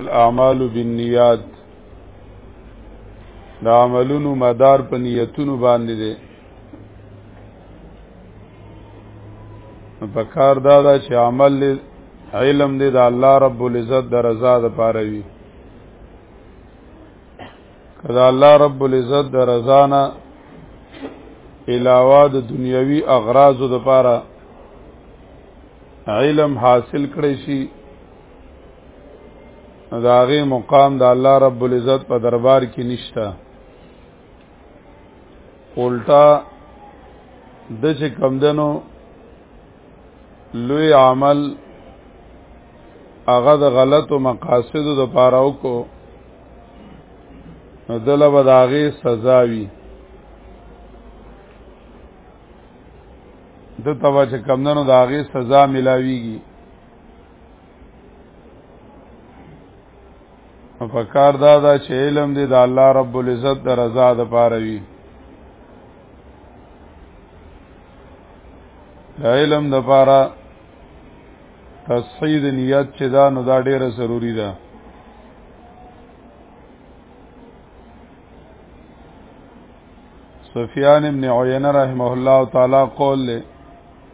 الاعمال بالنیات دا عملونو مدار په نیتونو باندې دی په کار دا دا چې عمل علم دی د الله رب العزت د رضا د پاره وي کله الله رب العزت د رضا نه علاوه د دنیوي اغراضو د پاره علم حاصل کړی شي دا هغه مقام د الله رب العزت په دربار کې نشته الټا د چې کمدنو لوی عمل هغه د غلطو مقاصدو د پاره وکړو نو دله به د هغې سزا وي ده ته به چې کمدنو د هغې سزا ملاویږي او په کار دا دا چې علم دې د الله رب العزت د رضا د پاره وي د علم د پاره تصحیح د نیت چې دا نو دا ډیره ضروری ده سفیان ابن عینه رحمه الله تعالی قول له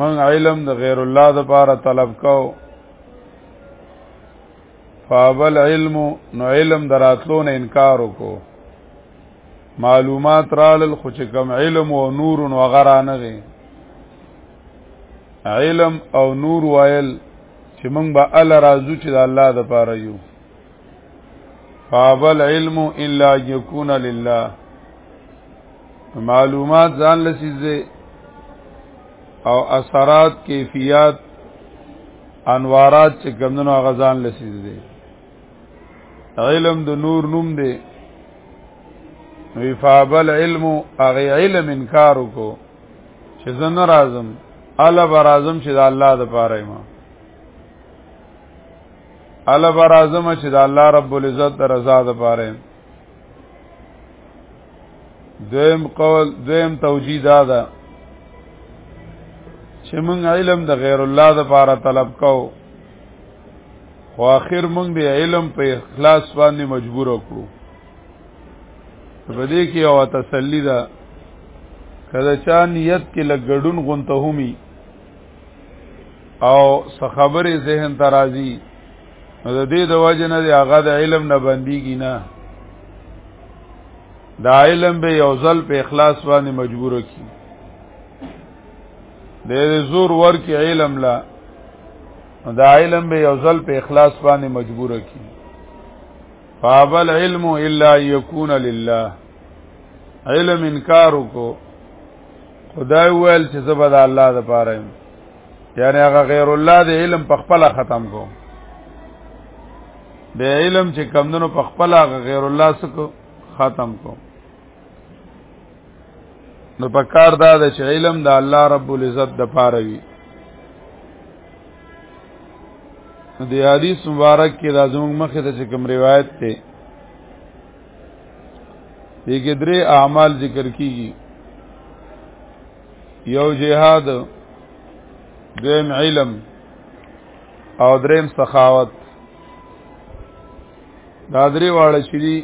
من علم د غیر الله د پاره طلب کو فابل علم نو علم دراتلو نه انکار وکړو معلومات رال خو چې کم علم او نور او غرا نه غي علم او نور وایل چې موږ به ال راځو چې د الله د پاره یو فابل علم الا يكون لله معلومات ځان لسیزه او اثرات کیفیت انوارات چې کمندونو غزان لسیزه علم د نور نوم دی وی فابل علم اغه علم انکار کو چې زن رازم الا برازم چې د الله د پاره ما الله بر اعظم چې د الله رب العزت د رضا د پاره دویم قول دویم توجیه دا ده چې موږ علم د غیر الله د پاره طلب کو خو اخر موږ به علم په اخلاص باندې مجبور کړو په دې کې او تسلی ده کله چا نیت کې لګډون غونته همي او سخبرې ذهن ترازی نو د دې د وجه نه دی هغه د علم نه بنديږي نه دا علم به یو ځل په اخلاص باندې مجبور کی د زور ور کې علم لا دا علم به یو ځل په اخلاص باندې مجبور کی فابل علم الا یکون لله علم انکار کو خدای ویل چې زبر د الله د پاره يم یعنی هغه غیر الله د علم په خپل ختم کو به علم چې کمندونو په خپل هغه غیر الله سره ختم کو نو په کار دا د چې علم د الله رب العزت د پاره وي د حدیث مبارک کې د زموږ مخه ته کوم روایت ته دې کې درې اعمال ذکر کیږي یو جهاد دویم علم او دریم سخاوت دا درې واړه چې دي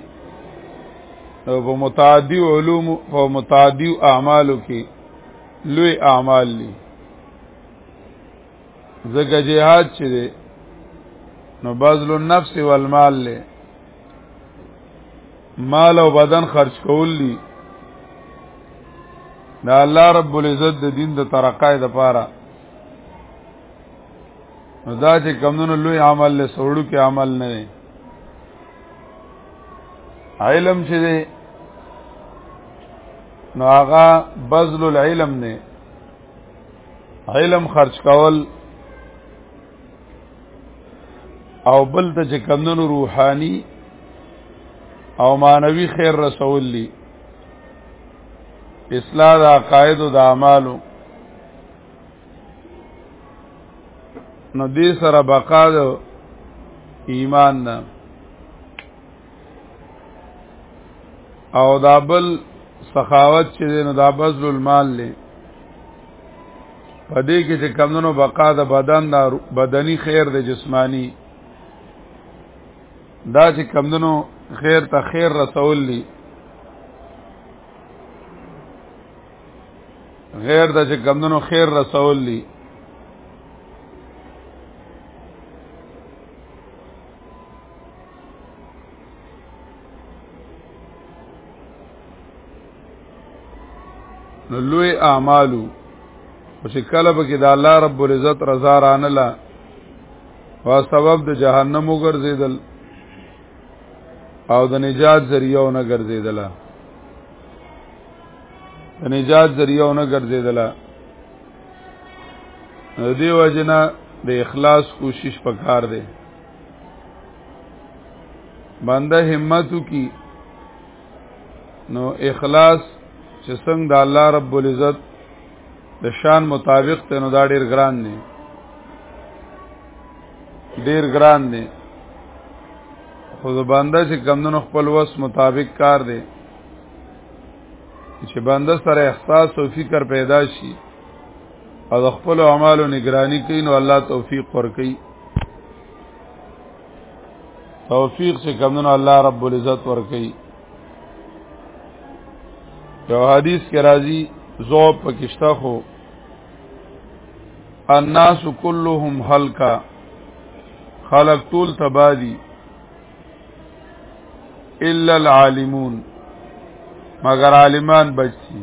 په متعدی علوم او متعدی اعمالو کې لوی اعمال دي زګه جهاد چې دی نو بذل النفس والمال له مال او بدن خرج کول دي دا الله رب العزت د دین د ترقای د پاره نو دا چې کمونو لوی عمل له سوړو کې عمل نه دی علم چې دی نو هغه بذل العلم نه علم خرج کول او بل ته چې کمندونو روحاني او مانوي خیر رسول دي اصلاح د عقاید او د اعمالو نو دې سره بقا د ایمان نه او دا بل سخاوت چې نو دا بذل المال لې پدې کې چې کمونو بقا د بدن دا بدني خیر د جسمانی دا چې کمونو خیر ته خیر رسول لې غیر د چې کمونو خیر رسول لې نو لوی اعمالو او چې کله به کې د الله رب العزت رضا رانله وا سبب د جهنم وګرځیدل او د نجات ذریعہ نه ګرځیدل د نجات ذریعہ نه ګرځیدل دیو جنا د اخلاص کوشش پکار دی بنده همتو کی نو اخلاص چې څنګه د الله رب العزت د شان مطابق ته نو دا ډیر ګران دی ډیر ګران دی خو بنده چې کمندونو خپل وس مطابق کار دی چې بنده سره احساس او فکر پیدا شي او د خپل اعمالو نگرانی کوي نو الله توفیق ورکړي توفیق چې کمنو الله رب العزت ورکړي یو حدیث کې راځي زوب پکشتا خو الناس كلهم هلکا خلق طول تبادی الا العالمون مگر عالمان بچي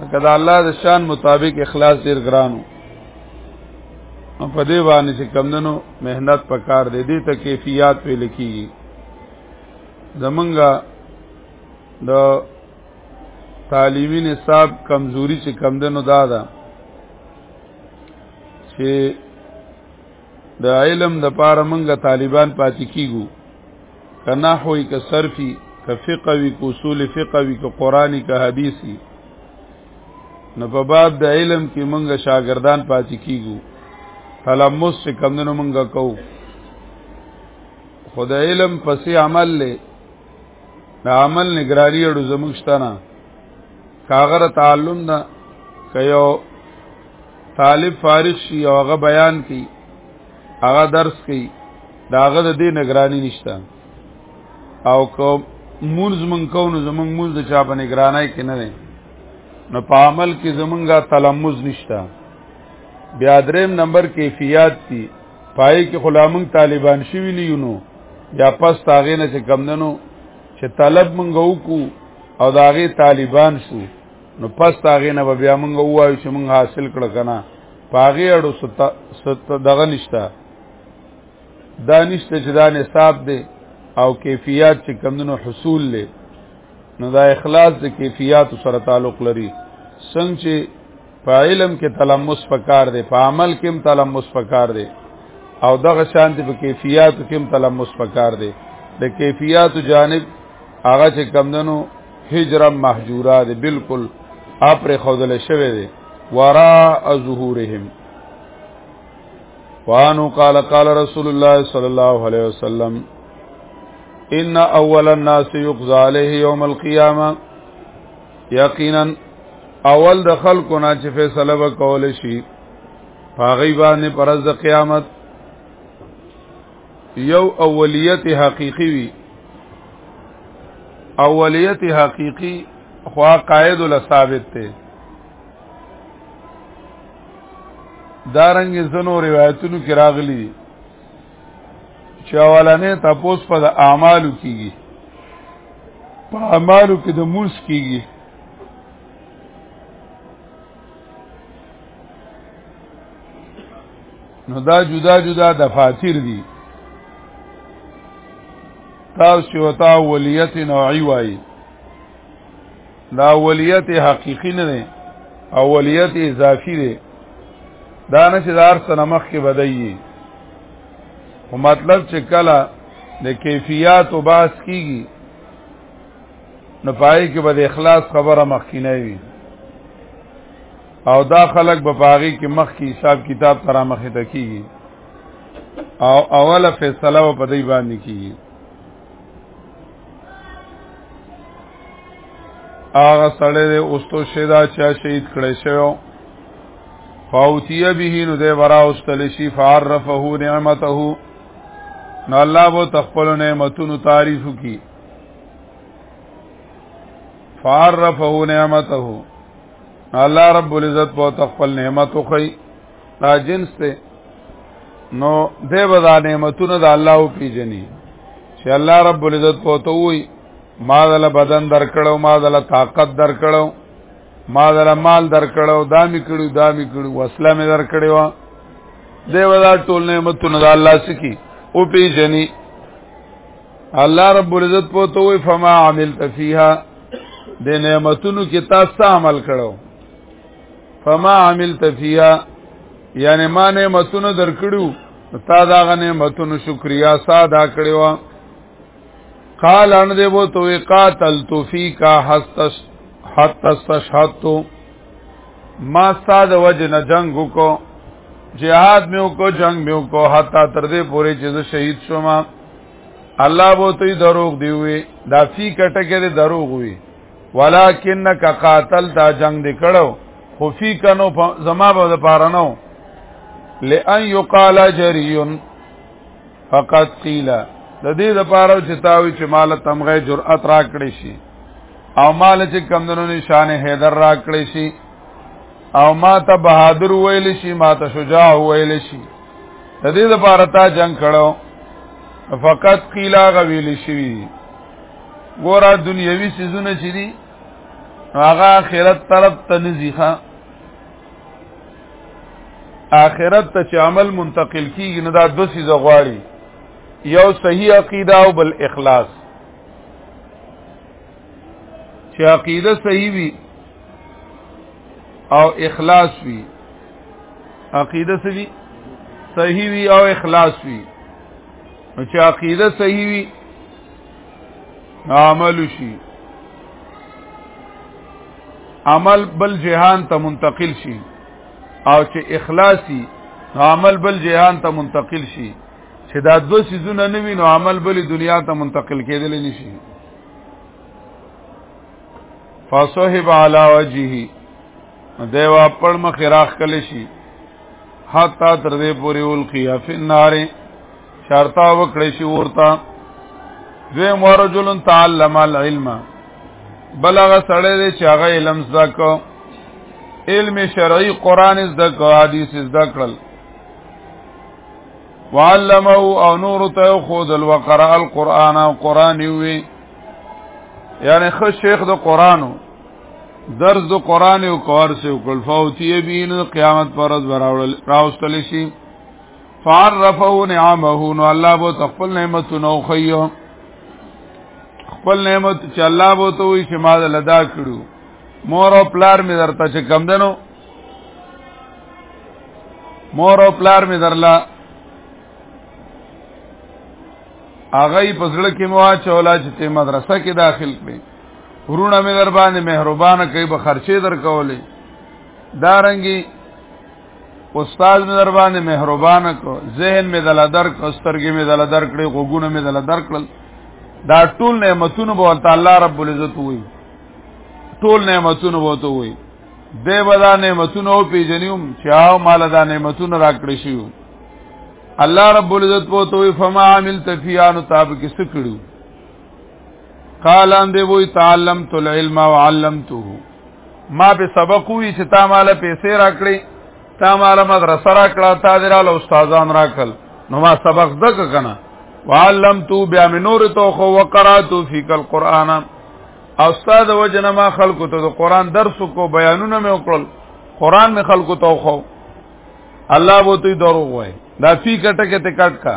لکه دا الله د شان مطابق اخلاص ډیر ګرانو نو په دې باندې چې کمندنو مهنت پکار دی دې ته کیفیت په لکی زمونږه د تعلیمی نصاب کمزوري چې کمندنو دادا چې د علم د پاره منګه طالبان پاتې کیګو کنا هوی ک صرفي ک فقوي ک اصول فقوي ک قرآني ک حديثي نو په باب د علم کې منګه شاګردان پاتې کیګو تلمس چې کمندونو منګه کو خدای علم پسې عمل له عمل نگرانی اړو زموږ شتنه کاغره تعلم نه کيو طالب فارغ شي او هغه بیان کوي هغه درس کوي داغه د دې نگرانی نشته او کوم مونز من کو نو زمونږ مونز د چا په نگرانای کې نه دی نو په عمل کې زمونږه تلمز نشته بیا دریم نمبر کیفیت دی پای کې غلامون طالبان شوی نه یونو یا پس تاغې نه چې کم دنو چې طلب منغو کو او دا غي طالبان شو نو پس هغه نه بیا موږ وایو چې موږ حاصل کړ کنه پاغه اړو ست دغه نشتا دا نشته چې دا نصاب دی او کیفیت چې کمونو حصول لې نو دا اخلاص د کیفیت سره تعلق لري څنګه چې په علم کې تلمس پکار دی په عمل کې هم تلمس پکار دی او دغه شانتی په کیفیت کې هم تلمس پکار دی د کیفیت جانب هغه چې کمندنو هجرا محجورا دی بالکل اپر خودل شوی دی ورا ظهورهم وانو قال قال رسول الله صلی الله علیه وسلم ان اول الناس يقضى عليه يوم القيامه یقینا اول د خلکو نه چې فیصله وکول شي پاغي باندې پرز د قیامت یو اولیت حقیقی وی اولیت حقیقی خوا قائد له ثابت ته دارنګ زنو روایتونو کې راغلي چې اولنې تپوس په د اعمالو کېږي په اعمالو کې د موس کېږي نو دا جدا جدا دفاتر دي تاسو وتا ولیت نوعی وایي دا اولیت حقیقی نه دی اولیت اضافي دی دا نه چې دار سره مخ کې بدایي او مطلب چې کله د کیفیت او باس کیږي نو پای کې به د اخلاص خبره مخکینه وي او دا خلق به پاغي کې مخ کې حساب کتاب تر مخه تکیږي او اوله فیصله په دې باندې کیږي هغه سړی دی اوستو شیدا چا شهید کړی شو فاوتیه به نو دی ورا اوستل شي فعرفه نعمته نو الله وو تخپل نعمتونو تعریف کی فعرفه نعمته الله رب العزت وو تخپل نعمت خو دا جنس ته نو دی به دا نعمتونه د الله او پیجنې چې الله رب العزت پوته وي ما دل بدن درکړو ما دل طاقت درکړو ما دل مال درکړو دا می کړو دا می کړو وسله می درکړو دی به دا ټول نعمتونه د الله سکی او پیجنې الله رب العزت پوته وي فما عملت فيها د نعمتونو کې تاسو عمل کړو فما عملت فيها یعنی ما نعمتونه درکړو تا دا غ نعمتونو شکریا ساده کړو قال ان دې وو تو قاتل تو فیکا حتس حتس تشهدتو ما ساده وجه نه جنگ وکړو جهاد مې وکړو جنگ مې وکړو حتا تر دې پورې چې زه شهید شوم الله وو ته دروغ دی وی دا فی کټه کې دروغ وی ولکنک قاتل دا جنگ دی کړو خو فی کنو زما به د پاره نو لئن یقال جریون فقط قیل د دې د پاره چې تاوی چې مال تمغه جرأت را کړی شي او مال چې کمندونو نشان حیدر را کړی شي او ما ته بهادر ویل شي ما ته شجاع ویل شي د دې د پاره تا جنگ کړو فقط قیل غویل شي ګورا دنیوي سيزونه چې دي هغه آخرت طرف ته نزيخه آخرت ته چې عمل منتقل کیږي نو دا دو سيزه غواړي یو صحیح عقیده او بل اخلاص چې عقیده صحیح وي او اخلاص وي عقیده صحیح صحیح وي او اخلاص وي نو چې عقیده صحیح وي عمل شي عمل بل جهان ته منتقل شي او چې اخلاصي عمل بل جهان ته منتقل شي چې دا دو سيزونه نه وي نو عمل بل دنیا ته منتقل کېدل نشي فصحب علی وجهه دیوا پړ مخ راخ کلی شي حتا تر دې پورې ولقیا فی النار شرطا وکړې شي ورته دوی مرجلن تعلم العلم بلغه سړی دی چې هغه علم زده کو علم شرعي قران زده کو حدیث زده کړل وعلمه او نور ته خود الوقرا القرآن او قرآن وی یعنی خو شیخ د قرآنو درس د قران او کور سه وکړ فوتی بین قیامت پر ورځ وراول راوستل شي فعرفه نعمه نو الله بو تخپل نعمتونه او خيو خپل نعمت چې الله بو ته وي چې ما لدا کړو مور او پلار می درته چې کم دنو مور او پلار می درلا اغه په زړه کې مو اچولا چې مدرسه کې داخل کړي ورونه مې در باندې مهربانه کوي به خرچې در کولې دارنګي استاد مې در باندې مهربانه کو ذهن مې دل در کو سترګې مې دل در کړې غوګونه مې دل در کړل دا ټول نعمتونه به تعالی رب العزت وي ټول نعمتونه وته وي دی بدا نعمتونه او پیجنیوم چې او مال دا نعمتونه راکړې شي الله رب العزت وته وي فما عملت فی ان تاب کې سکړو قال ان دی وی تعلمت العلم وعلمته ما به سبق وی چې تا مال پیسې راکړې تا مال مدرسه راکړه تا دراله استادان راکړل نو ما سبق دک کنه وعلمته بیا من نور تو خو وقرات فیک القرآن استاد وجنه ما خلکو ته د قرآن درس کو بیانونه مې وکړل قرآن مې خلکو ته خو الله وو ته درو وای دا فی کټه کې ته کټ کا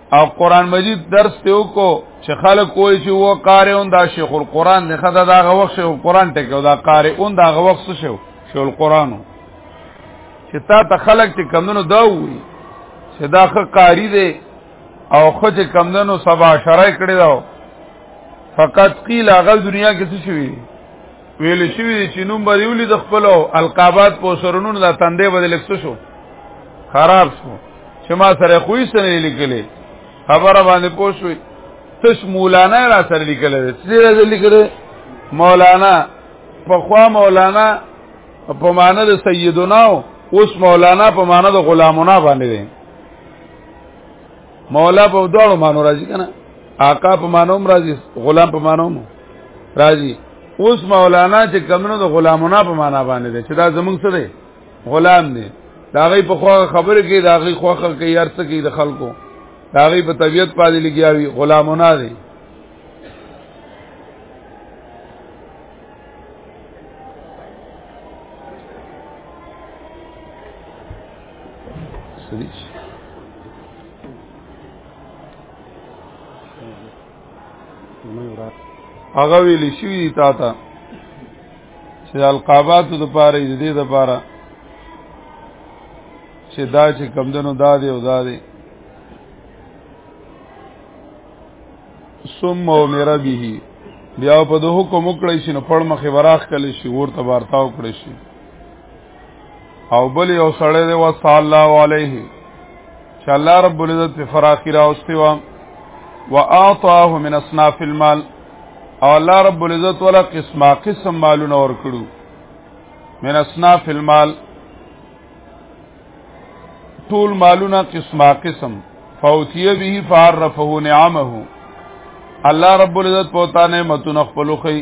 او قران مجید درس ته وکړو چې خلک وایي چې و قارئون دا شیخ القران نه خدای دا غوښ شیخ القران ټکو دا قارئون دا غوښ څه شو شیخ القران چې تا ته خلک چې کمونو دا وایي چې دا خ قاری دی او خو چې کمونو سبا شرای کړی دا فقط قیل هغه دنیا کې څه شوی ویل شوی دی چې نوم باندې ولې د خپل القابات په سرونو د تندې باندې لکس شو خراب شو چې ما سره خوې سره لیکلې خبره باندې پوښوي تش مولانا را سره لیکلې چې را لیکلې مولانا په خوا مولانا په معنا د سیدنا اوس مولانا په معنا د غلامنا باندې مولا په دوړو مانو راځي کنه آقا په مانو راځي غلام په مانو راځي اوس مولانا چې کمنو د غلامونه په معنا باندې دي چې دا زمونږ څه دی غلام دی دا غي په خو خبر کې دا غي خوخه کې یارڅ کې د خلکو دا غي په طبيعت پاتې لګیاوي غلامونه دي هغه ویل شوی تا ته چې القابات د پاره د دې د پاره چې دا چې کمدنو دا دی او دا دی ثم امر به بیا په د حکم وکړی شي نو پړ مخې وراخ کلی شي ورته بارتاو کړی شي او بل یو سړی دی وصلی الله علیه چې الله رب العزت په فراخی راوستي و واعطاه من اصناف المال او الله رب العزت ولا قسمه قسم مالونه ورکړو من اصناف المال ټول مالونه قسمه قسم فوتیه به فعرفه نعمه الله رب العزت پوتا نعمتونه خپلوخی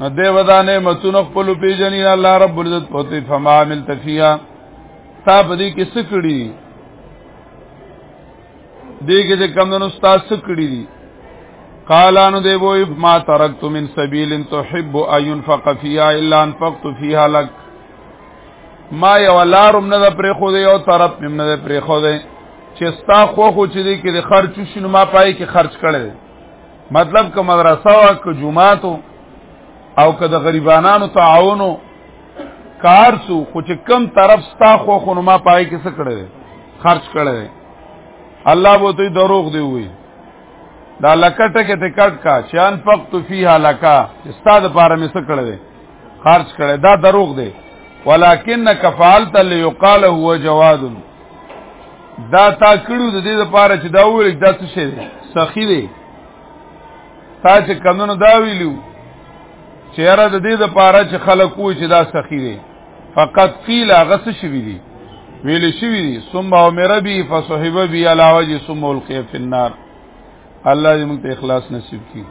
نو دیو دا نعمتونه خپل پیژنې الله رب العزت پوتې فما عمل تفیا تا په دې کې سکړي دې کې چې کم نو ستا سکړي دي قالانو دی وو ما ترکت من سبیل تحب ان ينفق فيها الا انفقت فيها لك ما یو لارم نه پر خو دی او طرف مم نه پر خو دی چې ستا خو خو چې دې کې خرچ شنو ما پای کې خرچ کړي مطلب که مدرسه وا که جمعات او که د غریبانو تعاون کار سو خو چې کم طرف ستا خو خو ما پای کې څه کړی خرج کړی الله بو ته دروغ دی وی دا لکټه کې ته کټ کا چان فقط فیها لکا استاد پاره مې څه کړی خرج کړی دا دروغ دی ولکنک فعلت ليقال هو جواد دا تا کړو د دې لپاره چې دا وویل دا څه شي دی سخی دی تا چې کمونو دا ویلو چې یاره د دې لپاره چې خلک وو چې دا سخی دی فقط قیل هغه څه شوی دی ویل شوی دی ثم امر بی فصحب بی علی وجه ثم القی فی النار الله دې موږ ته اخلاص نصیب کړي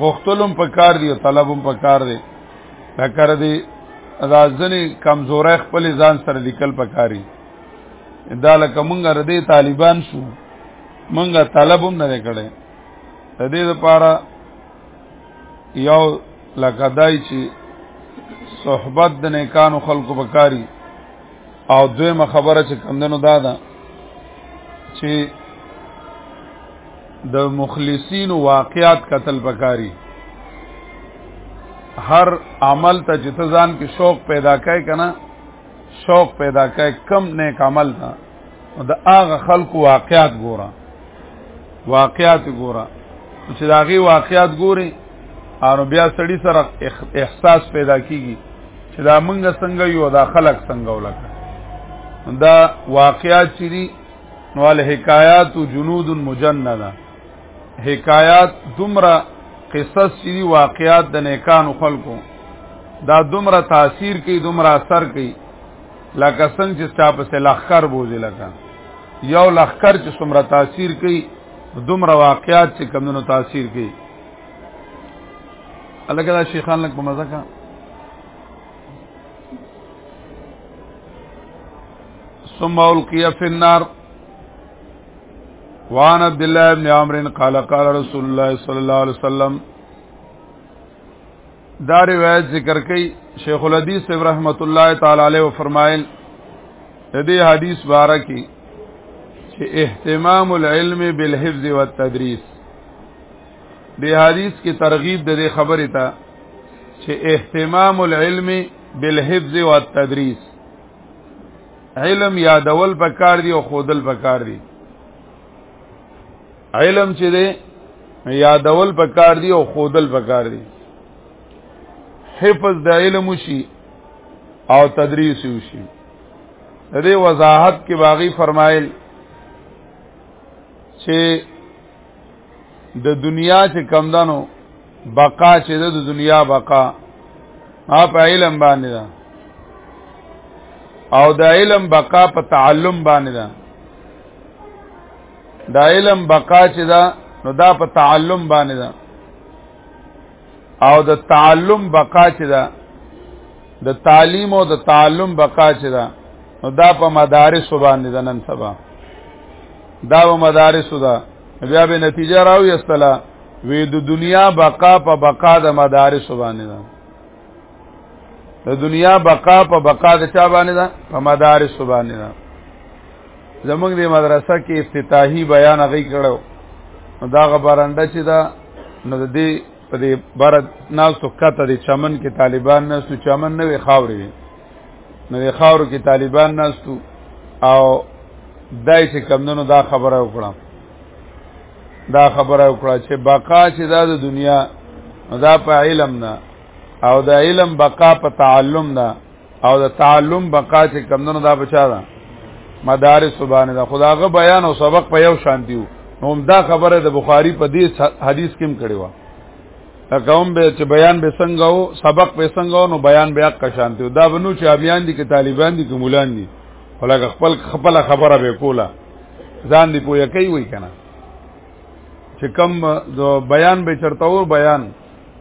غختلم په کار دی طلبم په کار دی دا کار دی ازازنی کمزورای خپل ځان سره لیکل پکاري دا لکه مونږه ردی طالبان شو مونږه طلب هم نه کړي د دې لپاره یو لکه دای چې صحبت د نیکانو خلکو بکاری او دویمه خبره چې کمندنو دا ده چې د مخلصین واقعات قتل بکاری هر عمل ته چې ته ځان کې شوق پیدا کړي کنه شوق پیدا کوي کم نیک عمل ته د هغه خلکو واقعات ګوره واقعات ګوره چې دا غي واقعات ګوري او بیا سړی سره احساس پیدا کیږي چې دا منګ څنګه یو دا خلق څنګه ولکه دا واقعات چې دي نو له حکایات او جنود مجنده حکایات دومره قصص چې واقعات د نیکانو خلکو دا دومره تاثیر کوي دومره اثر کوي لکه څنګه چې چا په لخر بوزي لکه یو لخر چې څومره تاثیر کوي دومره واقعات چې کمونو تاثیر کوي الګا دا شیخان لک په مزه کا ثم القي في النار وان عبد الله ابن عمرو قال قال رسول الله صلی الله علیه وسلم دا روایت ذکر کړي شیخ الحدیث ابراهیم الله تعالی علیه فرمایل د دې حدیث باره کې چې اهتمام العلم بالحفظ والتدریس دې حدیث کې ترغیب د دې خبرې ته چې اهتمام العلم بالحفظ والتدریس علم یادول پکار دی او خودل پکار دی علم چې دی یادول پکار دی او خودل پکار دی حفظ د علم شي او تدریس شي د دې وضاحت کې باغی فرمایل چې د دنیا چې کم دنو بقا چې د دنیا بقا ها په علم باندې ده او د علم بقا په تعلم باندې ده د علم بقا چې ده نو دا په تعلم باندې ده او د تعلم بقا چې ده د تعلیم او د تعلم بقا چې ده نو دا په مدارس باندې ده نن سبا دا په مدارس ده بیا به نتیجه راوي استلا وی د دنیا بقا په بقا د مدارس باندې ده د دنیا بقا په بقا د چا باندې ده په مدارس باندې ده زمونږ د مدرسه کې افتتاحي بیان غي کړو دا غبرنده چې دا نو د دې په دې بار ناس تو کته د چمن کې طالبان ناس تو چمن نه وي خاوري نو د خاورو کې طالبان ناستو او دای چې کمندونو دا خبره وکړه دا خبره وکړه چې بقا چې دا د دنیا دا په علم نه او د علم بقا په تعلم نه او د تعلم بقا چې کمندونو دا بچا ده مدارس باندې دا خداغه بیان او سبق په یو شان دیو نو دا خبره د بخاری په دې حدیث کې هم کړی و قوم به چې بیان به څنګه او سبق به څنګه نو بیان به حق شانته دا بنو چې امیان دي کې طالبان دي کې مولان دي ولکه خپل خپل خبره به کوله ځان دی پوهه کوي وای کنه چې کم بیان به چرته و بیان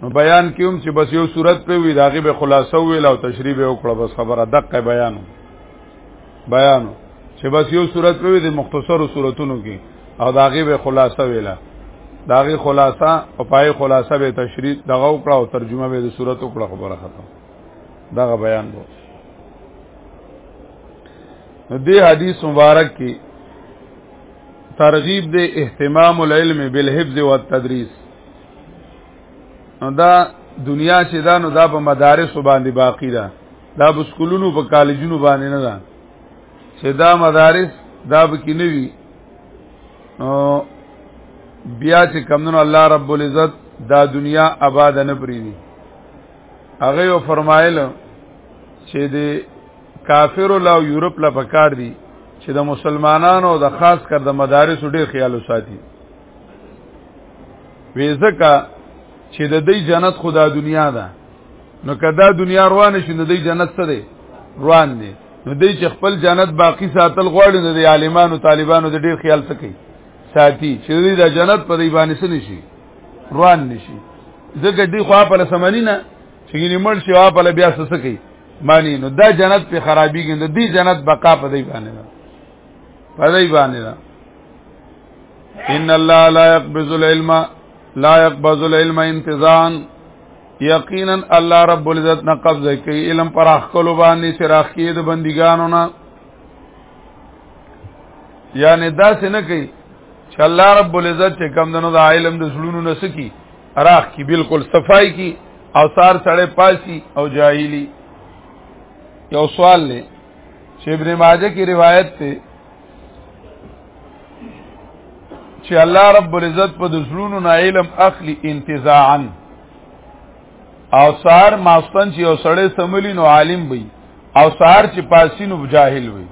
نو بیان کیوم چې بس یو صورت په وی داغه به خلاصو ویل او تشریح به وکړه بس خبره دقه بیانو بیانو چې بس یو صورت په دې مختصرو صورتونو کې او داغه به خلاصه ویلا داغه خلاصه او پای خلاصه به تشریح دغه وکړه او ترجمه به د صورت وکړه خبره ختم دغه بیان وو دې حدیث مبارک کې ترغیب دې اهتمام العلم بالحفظ والتدریس دا دنیا چې دا نو دا په مدارس باندې باقی ده دا په سکولونو په کالجونو باندې نه ده چې دا مدارس دا به کې نه وي نو بیا چې کمنو الله رب العزت دا دنیا آباد نه پریدي هغه یو فرمایل چې د کافر لا یورپ لا پکار دي چې د مسلمانانو د خاص کر د مدارس ډېر خیال وساتي وې ځکه چې د دې جنت خدا دنیا ده نو کدا دنیا روان شي نو دی جنت ته دی روان دی نو دی چې خپل جنت باقی ساتل غواړي نو د عالمانو طالبانو د ډیر خیال سکی ساتي چې دی د جنت په دی باندې سن شي روان نشي ځکه دی خو په لسمنی نه چې ګنې مړ شي په ل بیا سکی معنی نو دا جنت په خرابېږي نو دی جنت بقا په دی باندې ده په دی باندې ده ان الله لا يقبض العلم لا يقبض العلم انتظام یقینا الله رب العزت نه قبضه کوي علم پر اخکلو باندې سراخ کې د بندګانو نه یعنی دا څه نه کوي چې الله رب العزت چې کم دنو د علم د زړونو نه سکی راخ کی بالکل صفائی کی او سار سړې پاسی او جاهلی یو سوال لې چې ابن ماجه کی روایت ته چې الله رب العزت په دسلونو نه علم اخلي انتزاعا او سار ماستن چې او سړی سملی نو عالم وي او سار چې پاسین او جاهل وي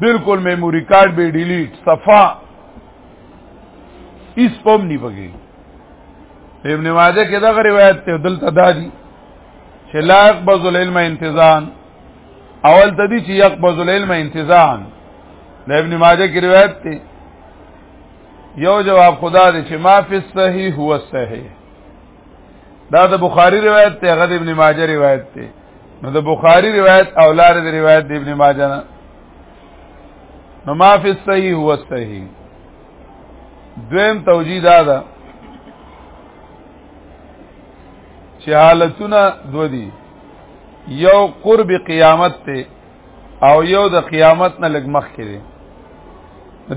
بالکل میموری کارت به ډیلیټ صفا اس پم نی بگی ابن ماجه کې دا روایت ته دلته دادی چې لا يقبض العلم انتزاعا اول تدی چې یقبض العلم انتزاعا د ابن ماجه کی روایت ته یو جواب خدا دې چې ما فی الصحیح هو الصحیح دا د بخاری روایت ته غد ابن ماجه روایت ته نو د بخاری روایت او لار د روایت د ابن ماجه نه نو ما فی الصحیح هو الصحیح دویم توجیه دا ده چې حالتونه دو دي یو قرب قیامت ته او یو د قیامت نه لګ مخ کړي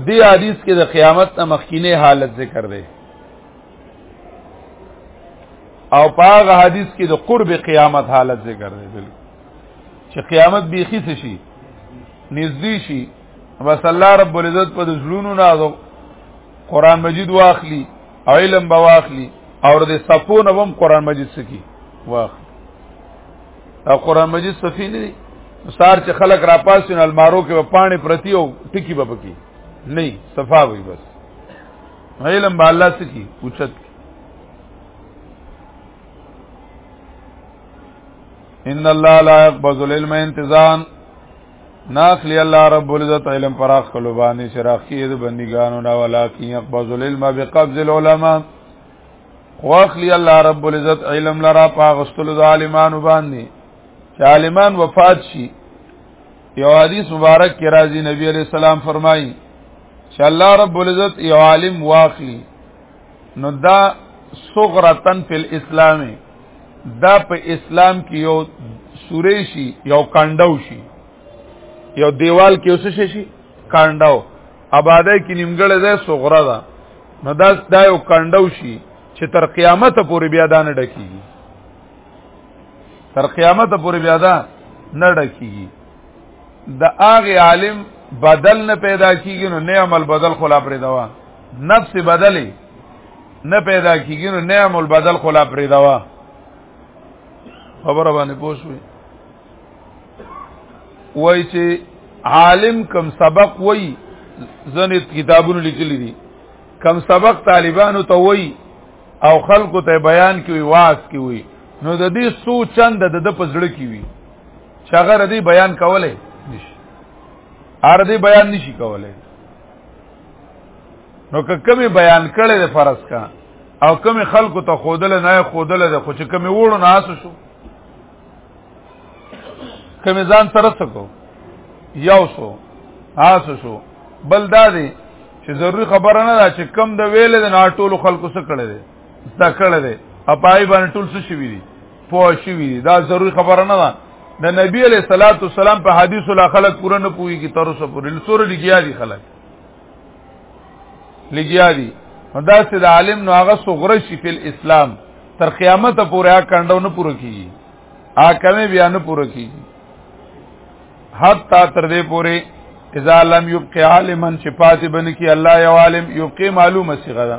دی حدیث کې د قیامت نه مخکینه حالت ذکر دی او پاغه حدیث کې د قرب قیامت حالت ذکر دی بالکل چې قیامت بیخی څه شي نږدې شي بس الله رب العزت په ځلونو نه قرآن مجید واخلي علم بواخلی او د صفو نه هم قران مجید سکی واخ او قران مجید صفی نه دي سار چې خلک را پاسې نو المارو کې پانی پرتی او ټکی به پکی نه صفا وي بس علم با الله سکی اوچت ان الله لا يقبض العلم انتظام ناخلی الله رب العزت علم پراخ کلو باندې شراخ کې د بندګانو نه ولکن يقبض العلم بقبض العلماء واخلی الله رب العزت علم لرا پاغستل د عالمانو باندې چې عالمان وفات شي یو حدیث مبارک کې راځي نبی عليه السلام فرمایي چې الله رب العزت یو عالم واخلی نو دا صغرتن فی الاسلام دا په اسلام کې یو سورې شي یو کانډاو شي یو دیوال کې اوس شي شي کانډاو آباده کې نیمګړې ده صغرا ده نو دا دا یو کانډاو شي چې تر قیامت پورې بیا دانه ډکیږي تر قیامت پورې بیا دا نه ډکیږي د هغه عالم بدل نه پیدا کیږي نو نه عمل بدل خلا پر دوا نفس بدلی نه پیدا کیږي نو نعم البدل خلا پرې دوا خبره باندې پوښوي وای چې عالم کم سبق وای ځنې کتابونو لیکلي دي کم سبق طالبانو ته وای او خلکو ته بیان کوي واس کوي نو د دې سو چند د د پزړه کی وی شغر دې بیان کوله نشي ار دې بیان نشي کوله نو که کمی بیان کړي د فرض کا او کمی خلکو ته خودل نه خودل د خو چې کمی وړو نه اسو شو کمی ځان سره سکو یو شو اسو شو بل دا دی چې ضروری خبره نه ده چې کم د ویل د ناټولو خلکو سره کړي دي دا کړي دي اپای باندې ټول څه شوی دي پوه شوی دا ضروری خبره نه ده د نبی علیہ الصلوۃ والسلام په حدیث لا خلق پوره نه پوي کی تر اوسه پوره لسور لګیا دي خلک لګیا دي دا چې د عالم نو هغه صغره شي په اسلام تر قیامت پورې هغه کندو نه پوره کیږي هغه کمه بیا نه پوره کیږي حتی تر دې پورې اذا لم يبقى عالما شفاعت بن کی الله یو عالم یو کې معلومه صيغه ده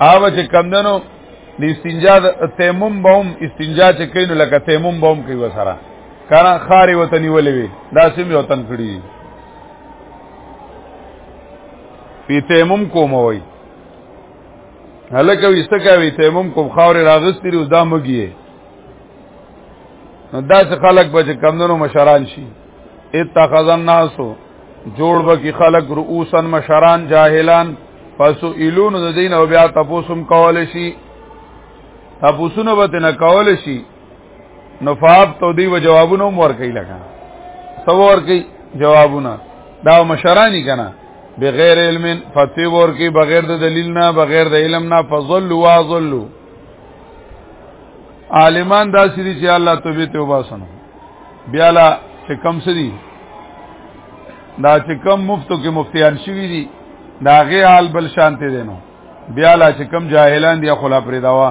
هغه چې کم دنو د استنجا تیمم بوم استنجا چې کینو لکه تیمم بوم کوي وسره کارا خاري وطني ولې وي دا سیم یو تن کړی په تیمم کوم وای هلکه وسته کوي تیمم کوم خاور راغستې او دا مګي نو دا څه خلک به کمندونو مشران شي اتخذ الناس جوړ بکی خلق رؤوسا مشران جاهلان پسو ایلون د دین او بیا تپوسم کول شي تپوسونه به نه کول شي نفاب تو دی و جوابونه مور کوي لگا سوور کوي جوابونه دا مشرانی کنا بغیر علم فتوی ور کوي بغیر د دلیل نه بغیر د علم نه فضل واضل عالمان دا سری چې الله توبه توبه سنو بیا لا چې کم سدي دا چې کم مفتو کې مفتیان شوی دي دا غي حال بل شانته دي نو بیا لا چې کم جاهلان دي خلا پرې داوا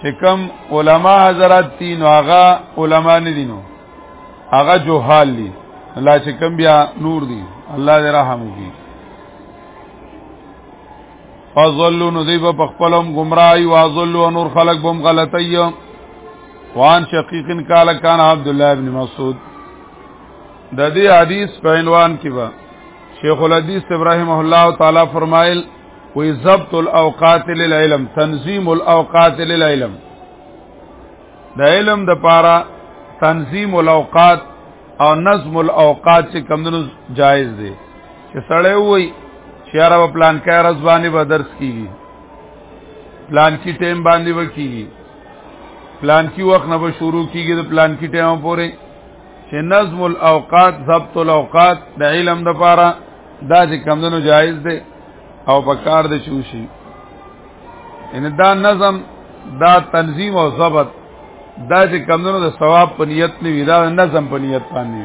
چې کم علما حضرات دي نو هغه علما نه دي نو هغه جوهال دي الله چې کم بیا نور دي الله دې رحم وکړي فضلوا نو دی په خپلم گمراهي واضلوا نور خلق بم غلطي وان شقیق قال کان عبد الله ابن مسعود د دې حدیث په عنوان کې و شیخ الحدیث ابراهیم الله تعالی فرمایل وی ضبط الاوقات للعلم تنظیم الاوقات للعلم د علم د پاره تنظیم الاوقات او نظم الاوقات چې کمونو جایز دي چې سړی وای چې یاره په پلان کې راز باندې به درس کیږي پلان کې ټیم باندې وکیږي پلان کې وخت نه به شروع کیږي د پلان کې ټیم پورې چې نظم الاوقات ضبط الاوقات د علم د پاره دا چې کمندونو جایز دی او په کار د شوشي ان دا نظم دا تنظیم او ضبط دا چې کمونو د ثواب په نیت نه وی دا نظم په نیت باندې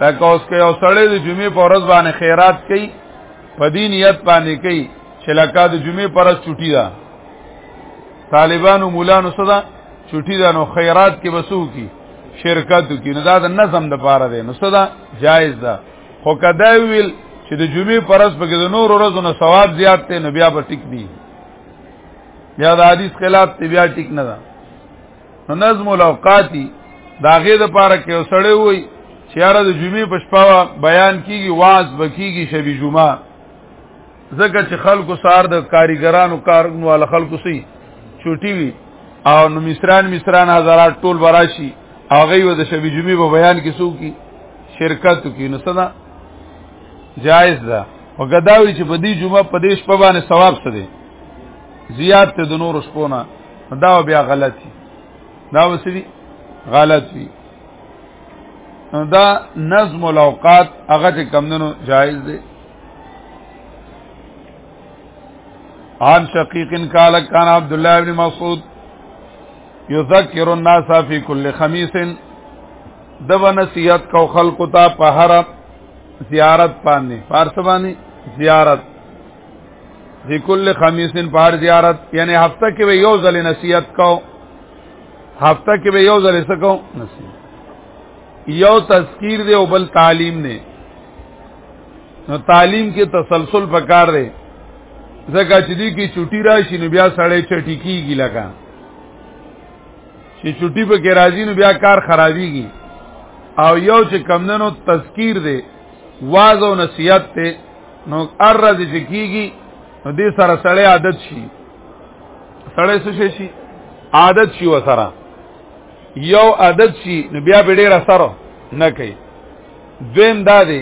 دا کوس کې او سړی د جمعې په ورځ باندې خیرات کوي په دې نیت باندې کوي چې لکه د جمعې پر ورځ چټي ده طالبانو مولانو صدا چټي ده نو خیرات کې وسو کی شرکت کی نو دا د نظم د پاره ده نو صدا جایز ده خو کدا ویل چې د جمعې پر ورځ په کې د نور ورځو نه ثواب زیات دی نو بیا به ټیک دی بیا د حدیث خلاف تی بیا ټیک نه ده نو نظم الاوقاتی دا غې د پاره کې وسړې وي چې یاره د جمعې په شپه بیان کیږي واز بکیږي شبي جمعه ځکه چې خلکو سار د کاریګرانو کارونو ول خلکو سي چوټي وي او نو مصران مصران هزارات ټول براشي هغه و د شبي جمعې په بیان کې سو کی شرکت کی نو صدا جائز ده وګداوی چې په دې جمعه په دې شپه باندې ثواب څه دی زیات ته د نور شپونه دا بیا غلطي دا وسري غلط وي دا نظم الاوقات هغه چې کمندونو جایز دی عن شقیق قال كان عبد الله بن مسعود يذكر الناس في كل خميس دو نصیحت کو خلق تا په هر زیارت باندې فارس باندې زیارت فی کل خمیسن په هر زیارت یعنی هفته کې به یو ځل نصیحت کو هفته کې به یو ځل سکو نصیحت یو تذکیر دی او بل تعلیم نه نو تعلیم کې تسلسل پکار دی ځکه چې دې کې چټي راشي نو بیا سړی چټي کیږي لکه چې چټي په کې راځي نو بیا کار خرابيږي او یو چې کمندنو تذکیر دی واعظ او نصیحت ته نو ارز چې کیږي نو دې سره سړی عادت شي سړی څه شي عادت شي وسره یو عادت شي نو بیا به ډیر اثر نه کوي دویم دا دی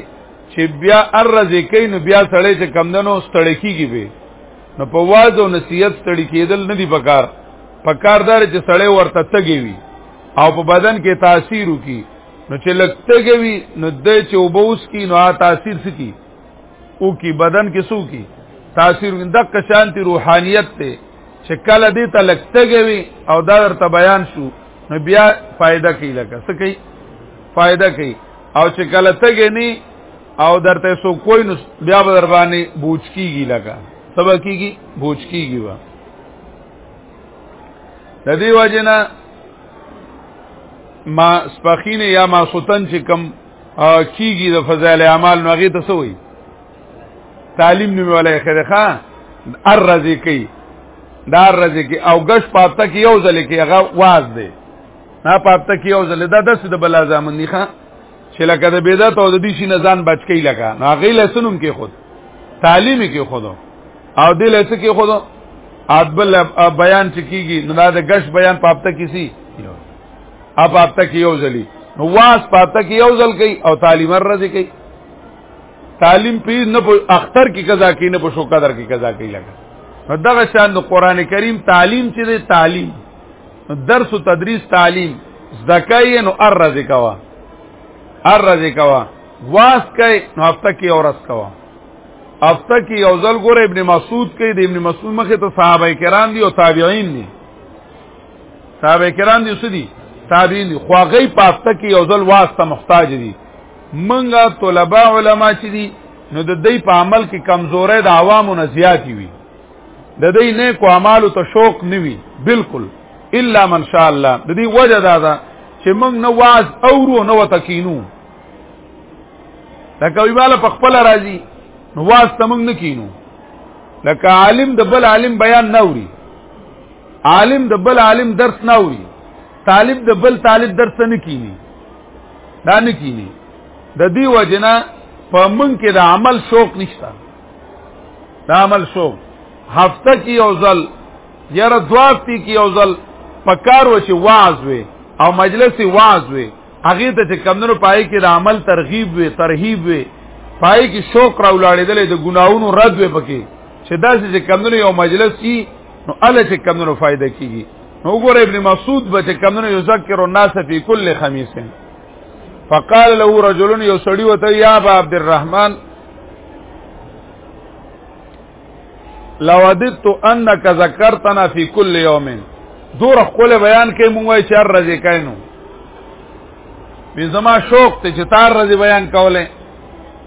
چې بیا ارز کوي نو بیا سړی چې کمندنو ستړی کیږي به نو په واعظ او نصیحت ستړي کېدل نه دی پکار پکاردار چې سړی ورته تګي وي او په بدن کې تاثیر وکي نو چې لکتګي وي نو د چې وبوس کی نو تاثیر سکی او کی بدن کې سو کی تاثیر دک شانتی روحانیت ته چې کله دې ته لکتګي وي او دا درته بیان شو نو بیا فائدہ کوي لکه څه کوي فائدہ کوي او چې کله تګې نه او درته سو کوئی نو بیا به در باندې بوج کیږي لکه سبا کیږي بوج کیږي وا د دې وجنه ما سپخین یا ما سوتن چې کم کیږي د فضائل اعمال نو هغه ته سوې تعلیم نیمه ولای خره ښا ارزه کوي دا رزه کې او غش پاپتا کې یو ځل کې هغه واز دی نه پاپتا کې یو ځل دا داسې د بلا ځامن نه چې لکه د بدعت او د دې شي نه ځان بچ کی لکه نو هغه لسنوم کې خود تعلیم کې خود او دې لسه کې خود ادبل بیان چې کیږي نو دا د غش بیان پاپته کیسی اپ پاپته کې یو ځلی نو واس پاپته کې یو ځل کوي او تعلیم رز کوي تعلیم پی نه په اختر کې قضا کوي نه په شو قدر کې قضا کوي لکه نو دغه شان د قران کریم تعلیم چې دی تعلیم درس او تدریس تعلیم زکای نو ارز کوا ارز کوا واس کای نو هفته کې اورس کوا هفته کې یو ځل ګور ابن مسعود کې د ابن مسعود مخه ته صحابه کرام دي او تابعین دي صحابه کرام دي سدي تابعین دي خو غي په هفته کې یو ځل واسطه محتاج دي منګه طلبه علما چې دي نو د دې په عمل کې کمزورې د عوامو نه زیاتی وي د دې نیکو اعمالو ته شوق نوي بالکل الا من شاء الله د دې وجه دا ده چې موږ نه واز اورو نه وتکینو لکه ویواله په خپل راځي نو واز ته موږ نه کینو لکه عالم د بل عالم بیان نه اوري عالم د بل عالم درس نه اوري طالب د بل طالب درس نه کینی دا نه کینی د دې وجنه په موږ کې د عمل شوق نشته دا عمل شو هفته کې یو ځل یاره دوافتی کې یو ځل پکار و چې واعظ وي او مجلس واعظ وي هغه ته چې کمندونو پای کې د عمل ترغیب وي ترهیب وي پای کې شوق را ولاړېدل د ګناونو رد وي پکې چې دا چې کمندونو یو مجلس کی نو ال چې کمندونو فائدہ کیږي نو ګور ابن مسعود به چې کمندونو یذکر الناس فی کل خمیس فقال له رجل یو سړی وته یا ابا عبد الرحمن لوددت انك ذكرتنا في كل يوم دور خپل بیان کې مونږ وای چار ورځې کینو به زما شوق ته چې تار ورځې بیان کوله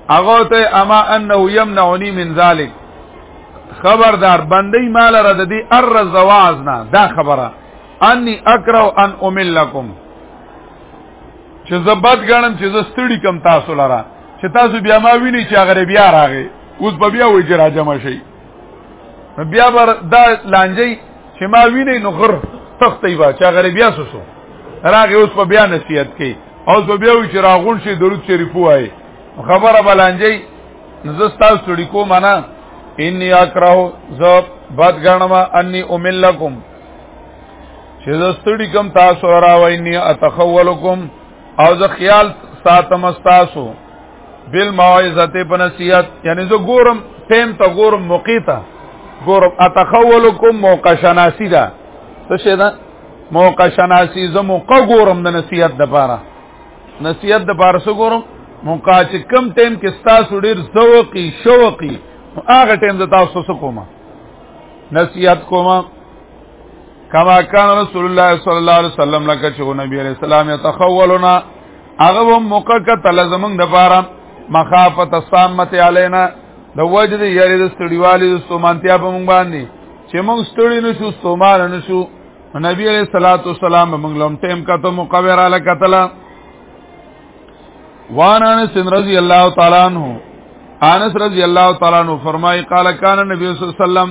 هغه ته اما انه يمنعني من ذلك خبردار بندي مال را د دې ار زواز نه دا خبره اني اکرو ان املکم چې زبد غنم چې زستړي کم تاسو لره چې تاسو بیا ما ویني چې هغه بیا راغی اوس په بیا وې چې راجم شي بیا بر دا لانجی چې ما ویني نو غر تختې با چې هغه بیا سوسو راغی اوس په بیا نصیحت کوي او په بیا وې چې راغون شي درود شریف وای خبره بلانجی نزستا سړی کو معنا انی اکراه ز بد غنما انی املکم چې زستړي کم تاسو راویني اتخولکم او ز خیال ساتم تاسو بل موعظه په نصیحت یعنی زه ګورم ټیم ته ګورم موقع ته ګورم اتخولکم موقع شناسی دا څه شه دا موقع شناسی زه موقع ګورم د نصیحت د پاره نصیحت د پاره سو ګورم موقع چې کم ټیم کې تاسو ډیر ذوقي شوقي هغه ټیم د تاسو سو کومه نصیحت کومه کما کان رسول الله صلی الله علیه وسلم لکه چې نبی علیہ السلام یتخولنا هغه هم موقع کتل زمنګ د پاره مخافت السامت علینا د وجد یری د ستړیوالي د سومانتیا په مونږ باندې چې مونږ ستړي نشو سومان نشو نبی علیہ الصلوۃ والسلام مونږ لوم ټیم کته مقبر علی قتل وان انس رضی الله تعالی عنہ انس رضی الله تعالی عنہ فرمای قال کان نبی صلی الله علیه وسلم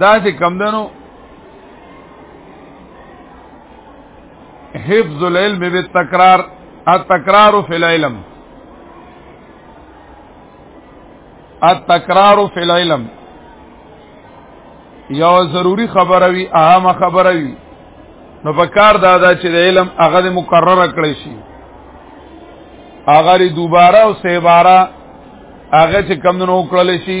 دا چې کم دنو حفظ العلم بالتکرار التکرار فی العلم التکرار فی العلم یو ضروری خبره وی اهمه خبره وی نو په کار دا دا چې د علم هغه مکرره کړی شي هغه دوباره او سه بارا هغه چې کم نو کړل شي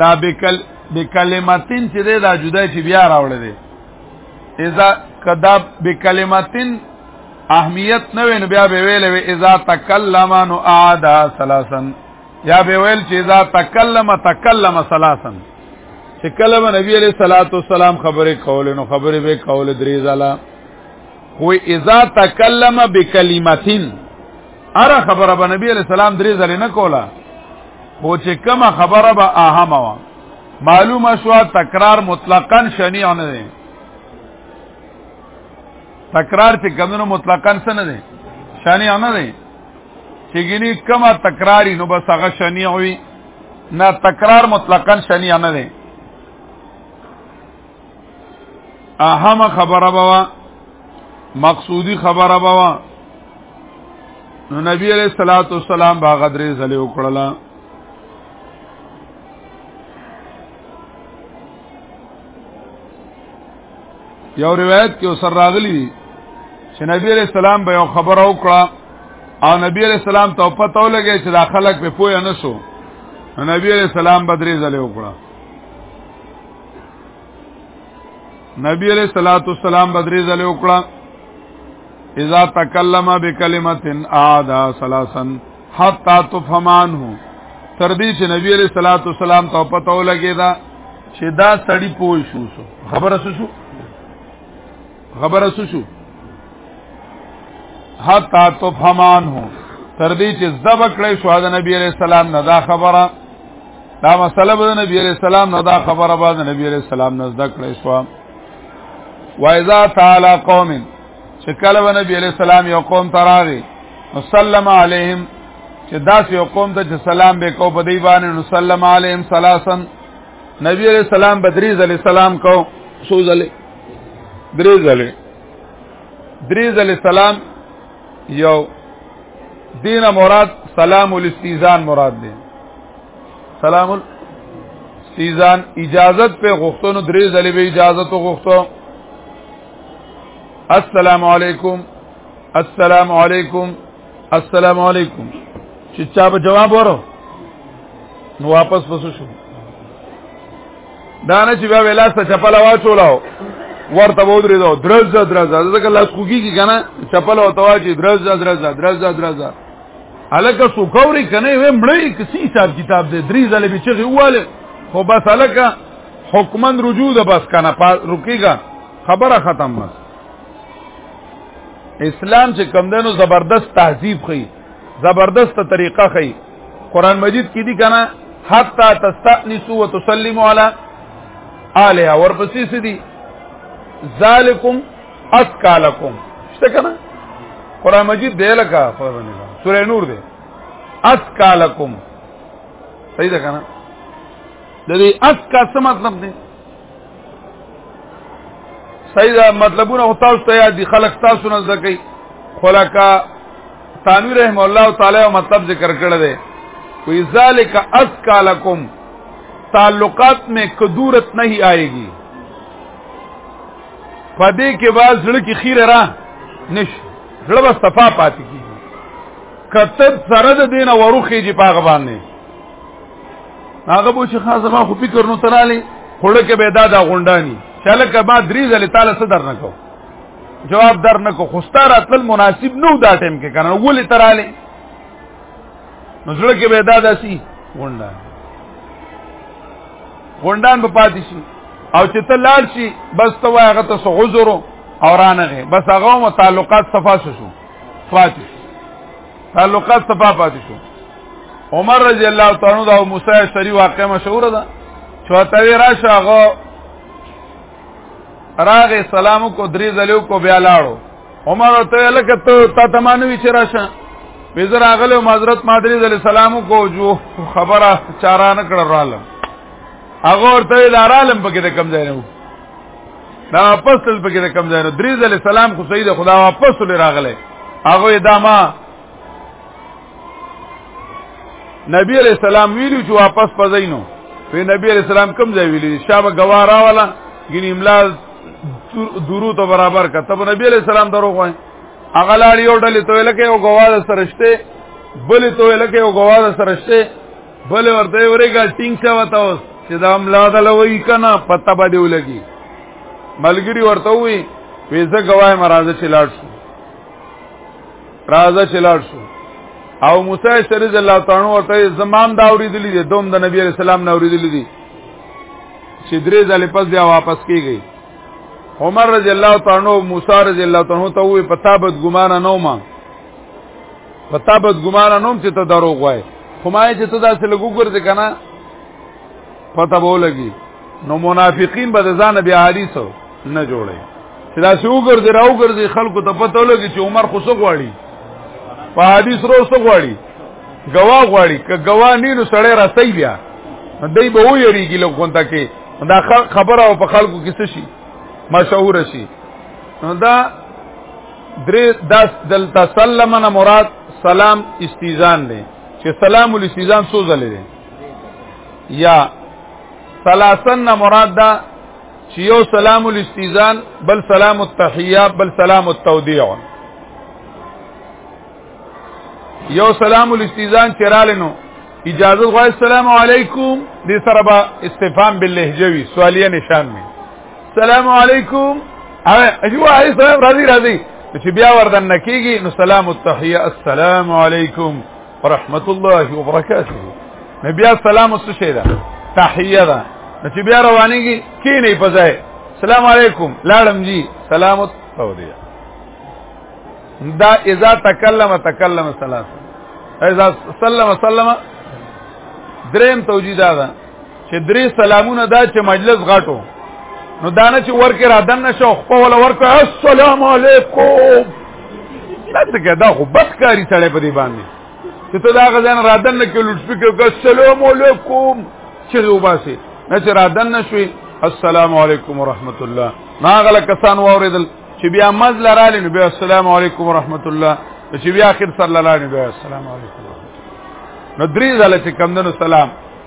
دا بکل بکلمتین چې دا جدا چې بیا راوړل دي اذا کدا بکلمتین اهمیت نه وین بیا به ویل وی اذا تکلم نو اعاده ثلاثا یا به ویل چې اذا تکلم تکلم ثلاثا چې کلمه نبی علیہ الصلوۃ والسلام خبره کول نو خبره به کول درې ځله خو اذا تکلم بکلمتین اره خبره به نبی علیہ السلام درې ځلې نه کوله خو چې کومه خبره به اهم و معلومه شو تکرار مطلقاً شنیع نه دی تکرار چې کمونو مطلقاً څه نه دی شنیع نه دی چې ګینی کومه تکراری نو بس هغه شنیع وي نه تکرار مطلقاً شنیع نه دی اهم خبره بوا مقصودی خبره بوا نو نبی علیہ الصلوۃ والسلام با غدرې زلې وکړلا یو روایت کې سر راغلی چې نبی علیہ السلام به یو خبر او کړه او نبی علیہ السلام ته پته ولګی چې دا خلک په پوهه نشو نبی علیہ السلام بدرې زلې وکړه نبی علیہ الصلوۃ والسلام بدرې ځله وکړه اذا تکلم بکلمه اعادا ثلاثا حتا تفهمانه تر دې چې نبی علیہ الصلوۃ والسلام ته پته ولګی دا چې دا سړی پوه شو خبره شو خبره شو حتا تفهمان هو تر دې چې زب کړې شو د نبی عليه السلام نه دا خبره دا مسله به نبی عليه السلام نه دا خبره به نبی عليه السلام نه زده کړې شو وایذا تعالی قوم چې کله به نبی عليه السلام یو قوم تراغي مسلم علیهم چې داس یو قوم ته چې سلام به کو په دی باندې نو سلام علیهم ثلاثن نبی علیہ السلام بدری زلی سلام کو سو زلی دری زلی دری زلی سلام یو دین مراد سلام الاستیزان مراد دی سلام الاستیزان اجازت په غوښتنو دری زلی به اجازت غوښتو السلام علیکم السلام علیکم السلام علیکم چې چا به جواب ورو نو واپس وسو شو دا نه چې بیا ویلاس ته چپل واچولاو ورته و درې دو درزه درزه ځکه لاس خوږي کنه چپل او تواجی درزه درزه درزه درزه الکه سوکوري کنه و مړی کسی حساب کتاب دې درې ځله به چغي واله خو بس الکه حکمن رجوع ده بس کنه رکیږي خبره ختم بس اسلام چې کم دنو زبردست تهذیب خي زبردست طریقه خي قران مجید کې دي کنه حتا تستأنسوا وتسلموا على الها ورپسې سدي ذالکم اسکالکم شته کنه قران مجید دی لکه سورې نور دی اسکالکم صحیح ده کنه د دې اسکا څه مطلب دی صحیح دا مطلبونه او تاسو ته یاد دي خلک تاسو نه زکي خلکا ثانوی رحم الله تعالی او مطلب ذکر کړل دی وی ذالک اسکا لکم تعلقات میں کدورت نہیں آئے گی پدې کې باز زړه کې خیره را نش زړه بس صفا پاتې کیږي کته سره د دینه وروخي جی پاغه باندې هغه بو چې خاصه ما خو فکر نو تراله خړه کې به دا دا غونډانی چاله کبا درې ځله تعالی صدر نه کو جواب در نه کو خوستار اتل مناسب نو دا ټیم کې کنه ولې تراله نو زړه کې به دا داسي غونډان غونډان په پاتې شي او چې ته لاړ شي بس ته وای هغه ته عذر او رانغه بس هغه متعلقات صفا شو فاتح تعلقات صفا پاتې شو عمر رضی الله تعالی عنہ او موسی شری واقعه مشهور ده چوتوی راشه هغه راغه سلام کو درې ځلو کو بیا لاړو عمر ته لکه ته تا تمانوي چې راشه وزر اغله معذرت مادری زل سلام کو جو خبره چارا نه کړ رالم هغه ورته لارالم پکې د کم ځای نه دا واپس تل پکې د کم ځای نه درې زل سلام خو سید خدا واپس لراغله هغه دما نبی علیہ السلام ویلو چې واپس پځینو په نبی علیہ السلام کوم ځای ویلي شابه گوارا والا ګینه املا درو ته برابر کا تب نبی علیہ السلام درو غوای هغه لاړ یو ډلې ته لکه یو گواز سرشته بلې ته لکه یو گواز سرشته بلې ورته ورېګا ټینګ څه وتاو چې دا املا دلوي کنه پته باندې ولګي ملګری ورته وی ویزه گواهه مرزه چې لاړ شو راځه چې لاړ شو او موسی شریز الله تعالی ورته زمام دا اوریدلی دي دوم د نبی رسول الله نه اوریدلی دي چې درې ځلې پس بیا واپس کیږي عمر رضی الله تعالی او موسی رضی الله تعالی ته وې پتا بد ګمانه نو ما پتا بد ګمانه نوم چې ته دروغ وای خو ما چې ته داسې لګو ګرځې کنه پته به ولګي نو منافقین به ځان بیا حدیثو نه جوړي چې دا څو ګرځي راو ګرځي خلکو ته پته ولګي چې عمر خو څو غواړي په حدیث رو څو غواړي گواه غواړي که گواه نه نو سړی راځي بیا دای به ویریږي لږ غونډه کې دا خبره او په خلکو کې څه شي مشهور شي دا درې داس دل تسلمنا مراد سلام استیزان دی چې سلام الاستیزان سوزلې دی یا ثلاثن مراد دا چې یو سلام الاستیزان بل سلام التحیه بل سلام التودیع یو سلام الاستیزان چراله نو اجازه غواړم السلام علیکم دې سره با استفهام باللهجوي سوالیه نشان می السلام علیکم اجو علی السلام راضی راضی چې بیا وردن نکیږي نو سلام التحیه السلام علیکم ورحمت الله وبرکاته نبی السلام څه ده تحیه ده چې بیا روانيږي کې نه پځای السلام علیکم لاړم جی سلامت سعودیه دا اذا تکلم تکلم ثلاثه اذا سلم سلم دریم توجیه ده چې درې سلامونه دا چې مجلس غټو نو دانه چې ورکه را دن نشو خپل ولا ورکه السلام علیکم دا څنګه دا خو بدکاری سره په دې باندې چې ته دا غزان را دن نه کې لوټ فکر کو السلام علیکم چې وباسي نه چې را دن نشوي السلام علیکم ورحمت الله ما غل کسان واوریدل چې بیا مز لراله نو بیا السلام علیکم ورحمت الله چې بیا اخر سره لراله نو بیا السلام علیکم نو درې ځله چې کمندونو سلام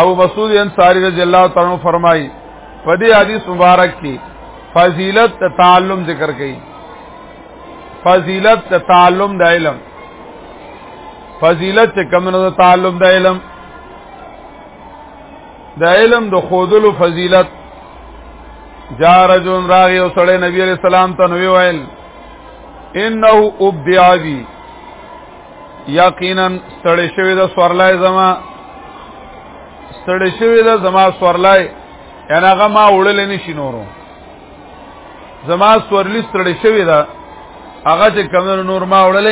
ابو مسعود انصاری رضی الله تعالی عنہ فرمایي په دې حدیث مبارک کې فضیلت ته تعلم ذکر کړي فضیلت ته تعلم د علم فضیلت ته کمنو د تعلم د علم د علم د خودلو فضیلت جارجون راغی او سړی نبی علیہ السلام ته نو ویل انه ابدعوی یقینا ستړی شوی د سورلای زما ستړی شوی د زما سورلای یعنی هغه ما وړل نه شي نورو زما سورلی ستړی شوی دا هغه چې کوم نور ما وړل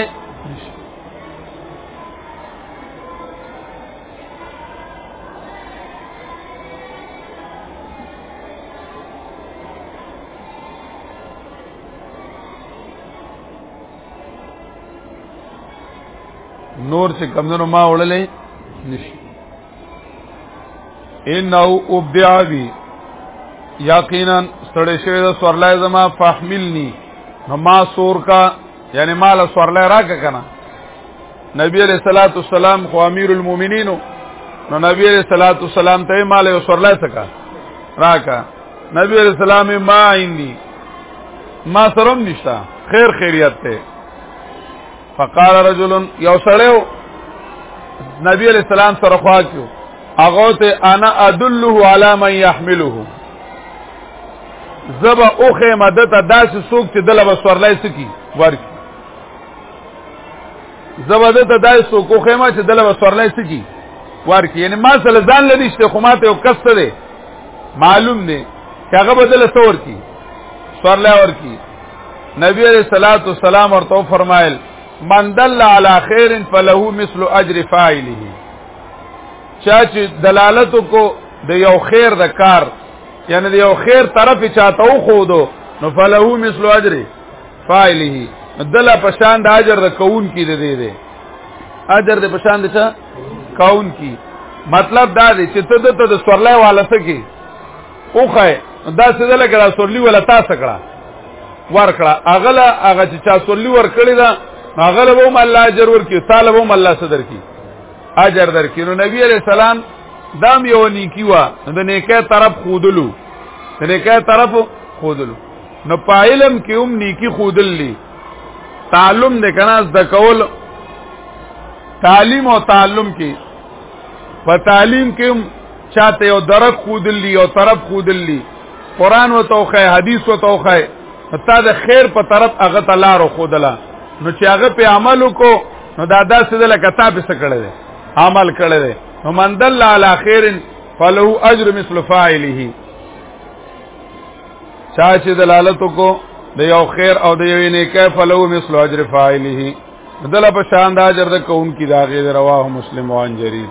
نور چې کمندونو ما وړلې نشي انه ابدع بي یقینا ستړې شوی د سورلای زما فحملني نو ما سور کا یعنی مال سورلای راکا کنه نبی علیہ الصلوۃ والسلام خو امیر المؤمنین نو نبی علیہ الصلوۃ والسلام ته مال یو سورلای سکا راکا نبی علیہ السلام ما عندي ما سرم نشتا خیر خیریت ته فقال رجل یو سړیو نبی علیہ السلام سره خوا کیو هغه ته انا ادله علی من يحمله زب اوخه مدد داس سوق چې دله وسورلای سکی ورکی زبده ته دای سو کو خیمه چې دله وسورلای سکی ورکی یعنی ما سره ځان لدی چې خو ماته یو کس ته معلوم دی چې هغه بدله سور کی سورلای ورکی نبی علیہ الصلوۃ والسلام ورته فرمایل من دل علی خیر فله مثل اجر فاعله چا چې دلالت کو د یو خیر د کار یعنی د یو خیر طرف چاته و خو دو نو فله مثل اجر فاعله دلا پشان د اجر د کون کی دی دی اجر د پشان د چا کون کی مطلب دا دی چې ته د سورلای والا سکی اوخه دا څه ده لکه دا سورلی ولا تاسو کړه ورکړه اغله هغه چې چا سورلی ورکړی دا اغله وو الله اجر ورکی طالب وو الله صدر کی اجر درکې نو نبی علیہ السلام دام یو نیکی وا د نیکه طرف خودلو د نیکه طرف خودلو نو پایلم کې هم نیکی خودللی تعلم دې کنه د کول تعلیم او تعلم کې په تعلیم کې چاته یو درک خودلی او طرف خودلی قران و توخه حدیث و توخه تا د خیر په طرف هغه تلارو خودله نو چې هغه په عمل وکړو نو دا داسې د لکه تا په سکړه دی عمل کړی دی نو من دل علی خیر فله اجر مثل فاعله چا چې دلالت کو د یو خیر او د یو نیکه فله مثل اجر فاعله دله په شان دا اجر د کون کی دا غیر رواه مسلم وان جریر